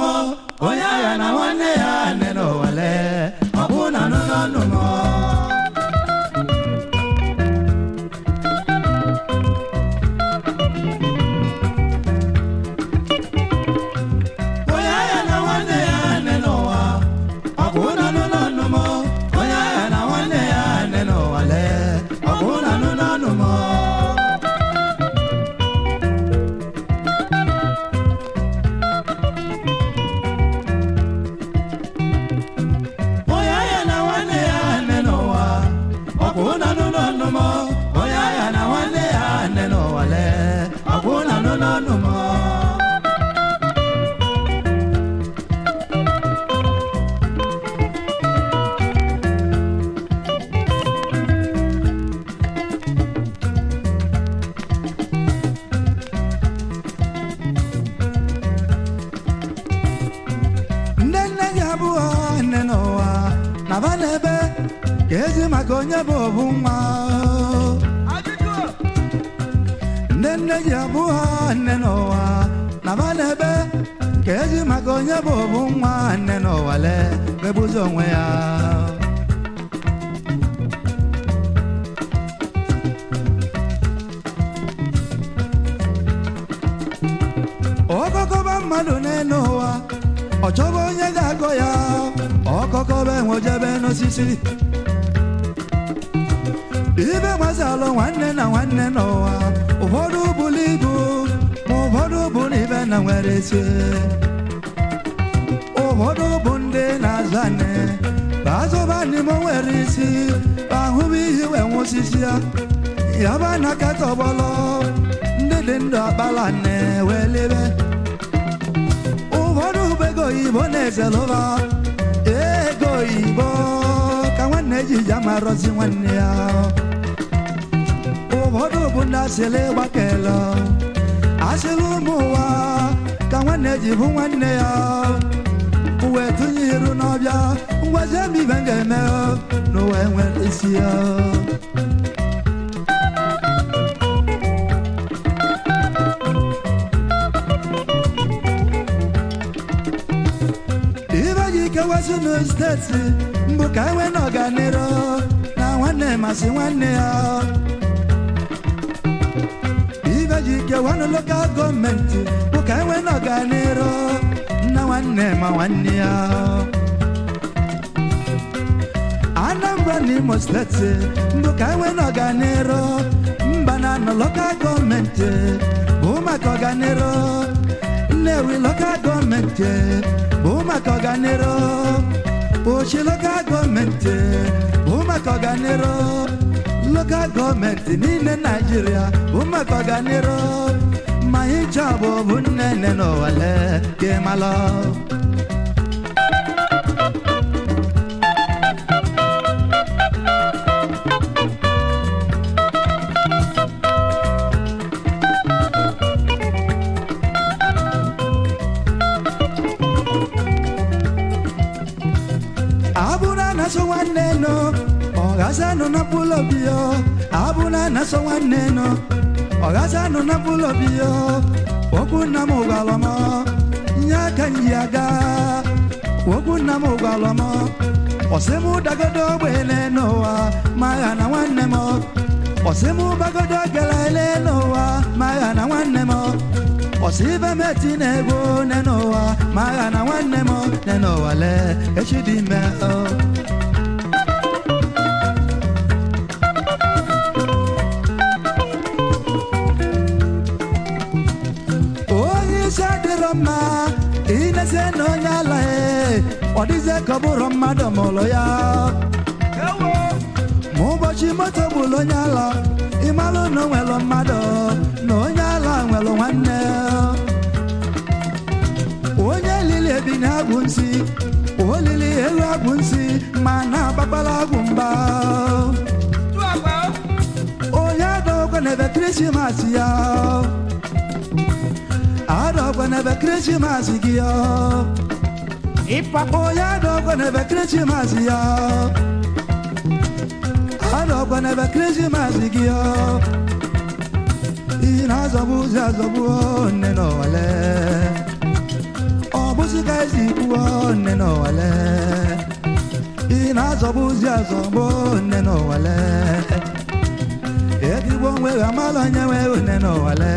mọ oyin ayọ̀ náà wọ́n ní. baba n'ebe ka eji maka onye bụ obu nwa nne nne ji abụ nne n'ụwa naba n'ebe ka eji maka onye bụ obu nwa nne n'ụwa lee mebuzi onwe ya ọkọkọba mmadụ n'elu ụwa ọ chọba onye ga-agọ ya ọba enwe ojebe n'osisi ibe gbazi alụ nwanne na nwanne n'ụwa ụfọdụ bụlụ ibu ma ụfọdụ bụ na ibe na nwere isi ụfọdụ bụ ndị na-azụ anị azụba n'ime nwere isi ahụba ihe wee nwe osisi ya yaba na nkata ọgbọlọ ndị dị ndụ akpala ụfọdụ oyibo oyibo ka nwanne ji ya ma arọzi nwanne ya ụfọdụ bụ ndị gbakelo asịlị ụmụ ụwa ka nwanne ji bụ nwanne ya uwe tụnye iru n'ọbịa ngwazi ebe ibe ga-eme n'ụwa enwe isi ya ezunu steeti mbụ ka enwe na ọganiru na nwanne masị nwanne ya ibe ji ike wanụ lokal gọọmenti bụ ka enwe na ọganiru na nwanne ma nwanne ya anambra na imo steeti mbụ ka enwe na ọganiru mba na anọ lokal gọọmenti bụ maka ọganiru Uneri local government Bumaka Ganero Oshi local government Bumaka oh, Ganero Local government in Nigeria Bumaka oh, Ganero My job Bunene no wale my love. nwanne ogaza ọghazanụ napụlọ biyo abụla na-asọ nwanne nọ ọghazanụ napụlọ biyo okwu nna m gwara m nye aka nji aga okwu nna na nwanne m ọsị m bagodo gara ele na nwanne m ọsị ibe m eti na-egwu n'ụwa ma na nwanne m n'ụwa lee echi dị ime o nna inezie na onye ala e, ọ dịzie ka ọ bụrụ mmadụ mụrụ ya ma ụbọchị moto gburu onye ala ịmalụ na nwere mmadụ na onye ala nwere nwanne onye lili ebi na agwụ nsi, olili elu agwụ nsi ma na-agbakpara agwụ mba onye adọghọkwa na ebe krismas ya ya dogo ne be Christmas gi yo. Ipako ya dogo ne be Christmas yo. Adogo ne be Christmas gi yo. Ina zobu zazobu ne no wale. Obusi kaisi kuo ne no wale. Ina zobu zazobu ne no wale. Egi bonwe amalo nyewe ne no wale.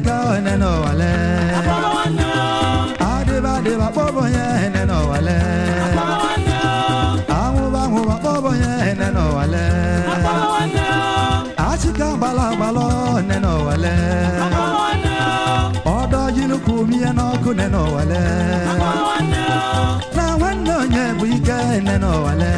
gawo neno wale. Adeba deba bobo ye neno wale. Amuba amuba bobo ye neno wale. Asika bala balo neno wale. Odo yinu kumi enoku neno wale. Na wano nye buike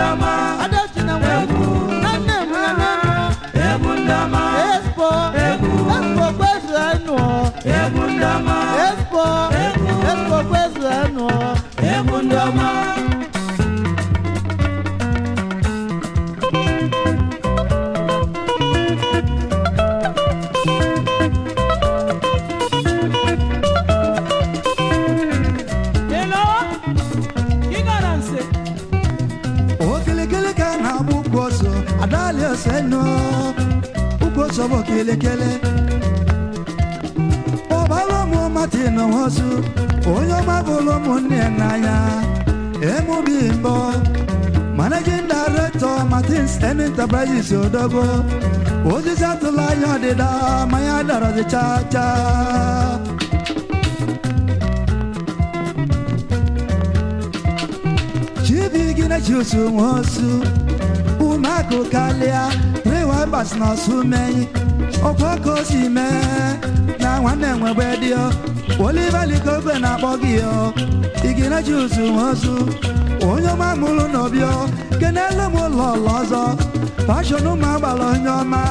adama adama ukosobo kelekele ọbala ọmụmati n'ọsụ onye ọmabụlụ ụmụnne n'anya emubi mbọ managing director martins enterprises odogo osisi atụla anya ọdịda mmanya dara dị chaa chaa chibi gị na chi osu nwe osu umeakụ kalịa Fibers na su meyi Okwa ka o si mee Na nwanne nwebe dị o Oliveli ka obe na-akpọ gị o Igi na ji ozu ozu Onye ọma mụrụ n'obi o Kenele m ụlọ ụlọ ọzọ Fashon ụmụ agbala onye ọma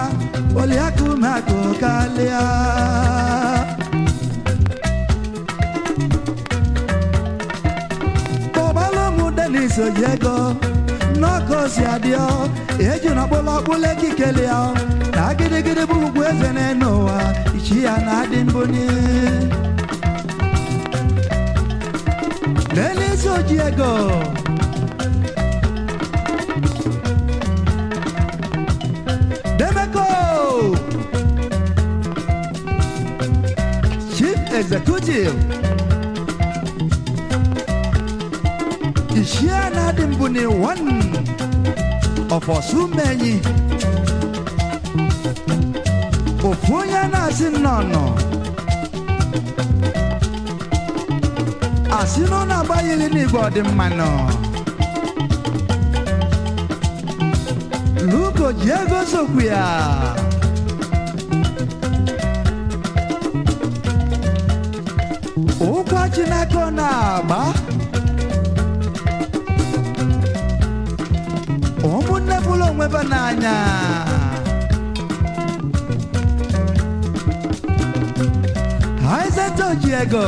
Oliakụ ume akụ kalịa Kpọbala m Denis Oyego n'okosi adịọ eju na kpụlọkpụlọ ekikele ya na gịdịgịdị bụ ugwu eze n'enu ichi ya na-adị mbunye n'elisi oji ego demeko chief executive ichi ya na-adị mbunye one ọfọ sumenyi ofu onye na-asị nnọnọ asị na ọ na-agbaghịli n'igwe ọdịmma nọ luko ji ego sokwu ya ụkwa chineke ọ mwe bananya aizeto diego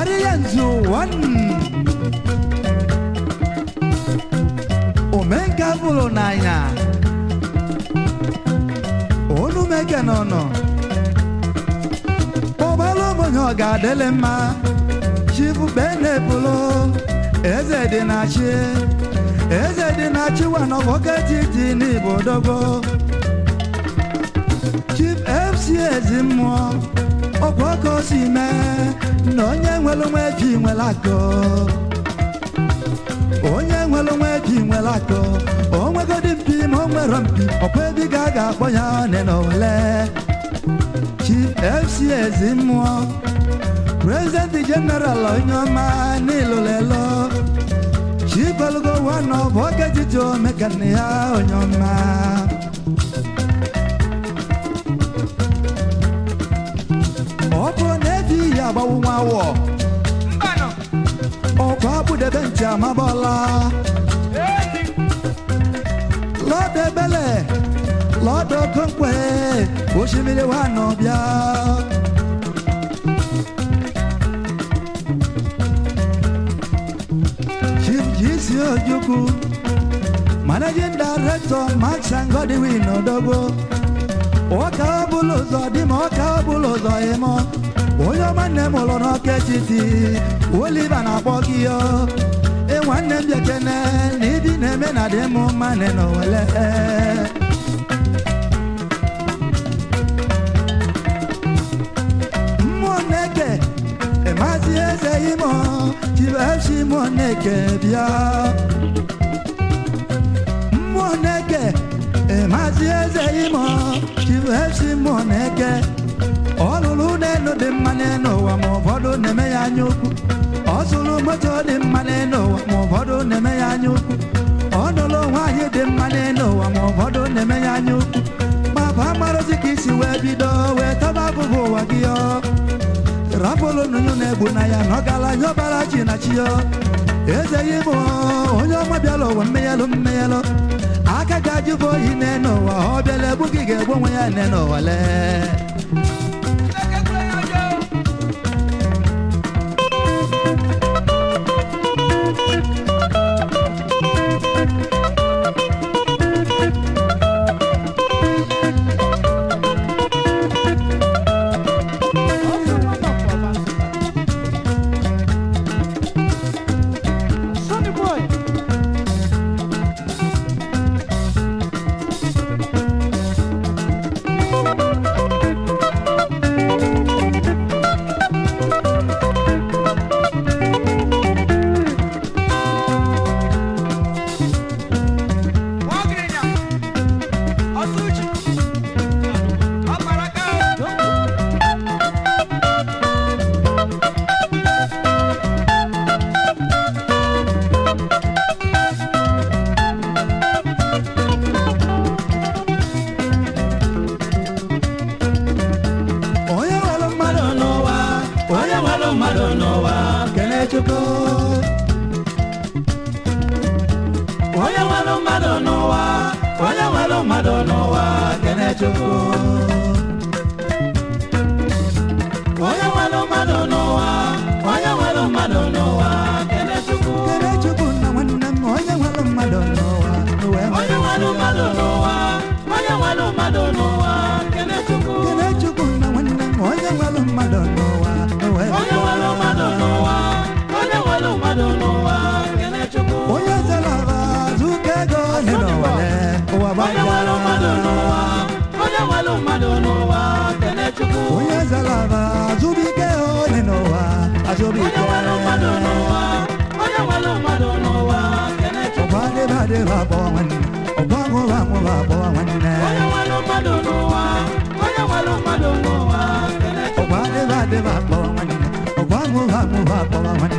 ariyenzu one omenga bụrụ n'anya onu meke n'ọnụ ụgbala ụmụnye ọ ga-adịlị chifu bele polo eze dị na chi eze dị na chi wa n'ọfọketi dị n'ibodogo chief fc ezi mmụọ ọkwa ọka o si mee na onye nwere onwe ji nwere akọ onye nwere onwe ji nwere akọ o nwegodi mpi ma o nwere mpi ọkwa ebe ga a akpọ ya ọnị na ole chief fc ezi mmụọ President General Onyoma Nilolelo Chibalogo one of Ogejito Mekania Onyoma Opo Nevi Yabawawo Mbano Opo Abu de Bentia Mabola Lord Ebele Lord Okonkwe Oshimile Wanobia Lord Ebele Oku, Managing Director Max Angodiwin Odogo, Waka Bulozo Dimo Waka Bulozo Emo, onye ọma nne m ụlọ n'ọka etiti oliva na-akpọ gị yo e nwanne m bịakene na ibi na-eme na dị m mma n'ụwele matiede imo jibeshi moneke bịa moneke ematieze imo jibeshi moneke ọlụlụ n'elu dị mma n'elu wa ma ụfọdụ na-eme ya anya ukwu ọ zụrụ moto dị mma n'elu ụwa ma ụfọdụ na-eme ya anya ukwu ọ nụlụ nwaanyị dị mma n'elu ụwa ma ya anya ukwu ma bụ amarozi ka isi wee bido wee taba abụbụ bụrụ nnụnụ na-egbu na ya na ọ gara nye ọbara chi na chi ya eze ya ịmụ onye ọma bịala ụwa mmeyelụ mmeyelụ aka ga-ajụba oyi n'ụwa ọ bịala egbu gị ga-egbu onwe ya n'ụwa lee wema. Onye nwanụ mmadụ n'ụwa, onye nwanụ mmadụ n'ụwa, kene Chukwu. Kene Chukwu na nwanne m, onye nwanụ mmadụ n'ụwa, wema. Onye nwanụ mmadụ n'ụwa, onye nwanụ mmadụ n'ụwa, kene Chukwu. Onye zelaba zuke ego onye n'ụwa, ụwa bụ onye nwanụ mmadụ n'ụwa, onye nwanụ mmadụ n'ụwa, kene Chukwu. Onye zelaba zubike onye n'ụwa, azubike. de wa bo wani ogongo wa mo wa bo wani ne eh. oya wa lo wa oya wa lo ma do no wa de wa de wa bo wani ogongo mo wa bo wani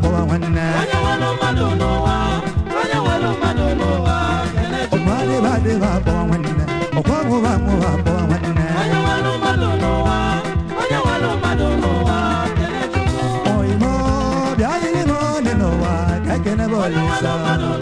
boa wanna Onya walo madono wa Onya walo madono wa wanna Okwa wo wa mo wa boa wanna Onya walo madono wa Onya walo madono wa Oimo ne no wa Kakene bolisa Onya